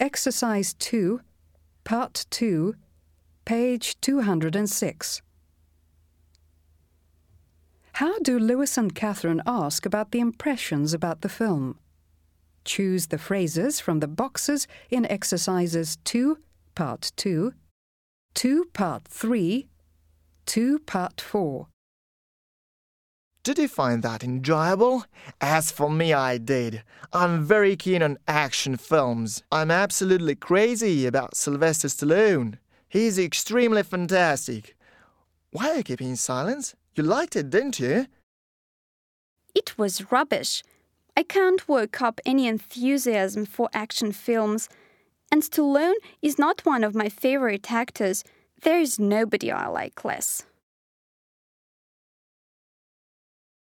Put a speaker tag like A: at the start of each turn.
A: Exercise 2, Part 2, page 206. How do Lewis and Catherine ask about the impressions about the film? Choose the phrases from the boxes in exercises 2, part 2, 2, part 3, 2, part 4.
B: Did you find that enjoyable? As for me, I did. I'm very keen on action films. I'm absolutely crazy about Sylvester Stallone. He's extremely fantastic. Why are you keeping silence? You liked it, didn't you?
C: It was rubbish. I can't work up any enthusiasm for action films. And Stallone is not one of my favorite actors. There is nobody I like less.